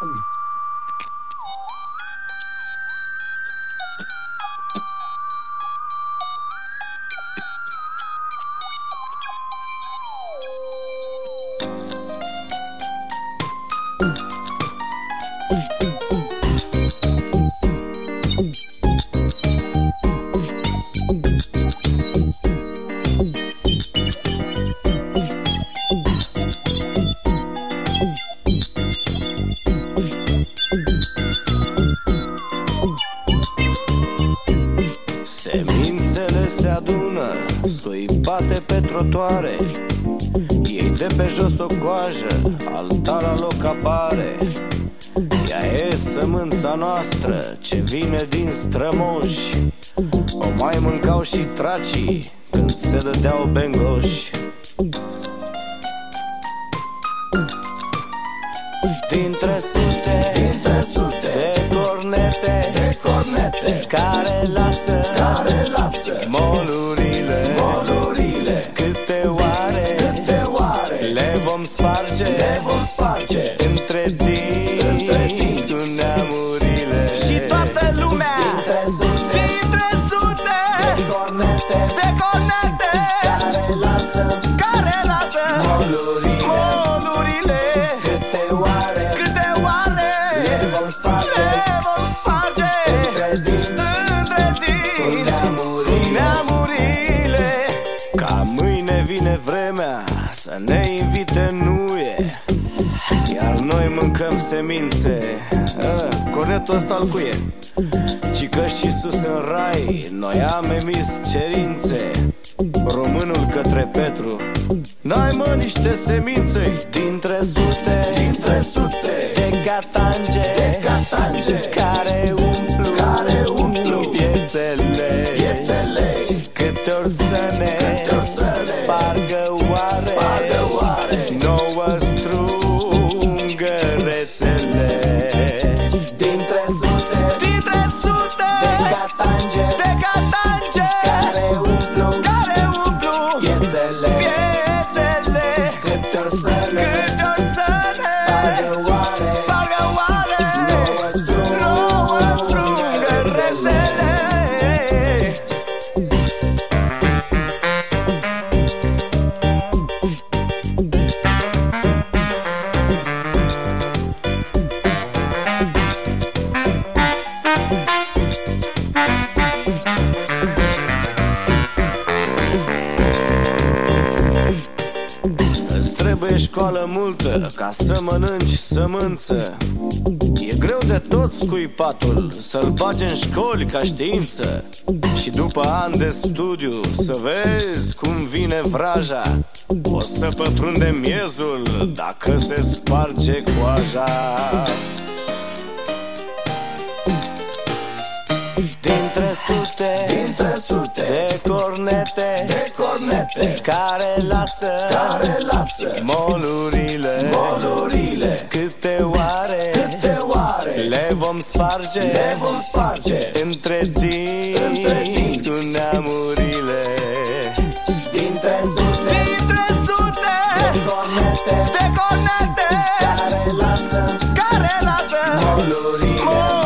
Oh, Semințele se adună, scuipate pe trotoare Ei de pe jos o coajă, altara loc apare. Ea e sămânța noastră, ce vine din strămoși. O mai mâncau și tracii, când se dădeau bengoși. Dintre sute, dintre sute de cornete, de cornete care lasă, care lasă vom sparge între dinți, Între dinți. cu neamurile Și toată lumea dintre sute Dintre sute de cornete de cornete care lasă Care lasă molurile molurile. câte oare Câte oare le vom sparge le vom sparge între dinți Între cu dinți neamurile. neamurile. Ca mâine vine vremea să ne invite nuie Iar noi mâncăm semințe. A, Cornetul ăsta al cuie Ci că și sus în rai Noi am emis cerințe. Românul către Petru. Dai mă niște semințe. Dintre sute dintre sute. De catange de catange Care umplu care umplu Piețele. Piețele. Câte ori să ne, Câte ori să ne spargă oare, Spargă oare. Nouă strungărețele câte ori să ne trebuie școală multă ca să mănânci sămânță. E greu de tot scuipatul să-l bage în școli ca știință. Și după ani de studiu să vezi cum vine vraja. O să pătrunde miezul dacă se sparge coaja Dintre sute dintre sute de cornete de cornete care lasă care lasă molurile. molurile. Câte oare câte oare le vom sparge le vom sparge Între dinți, Între dinți. cu neamurile? Dintre sute Dintre sute de cornete de cornete care lasă Care lasă molurile. molurile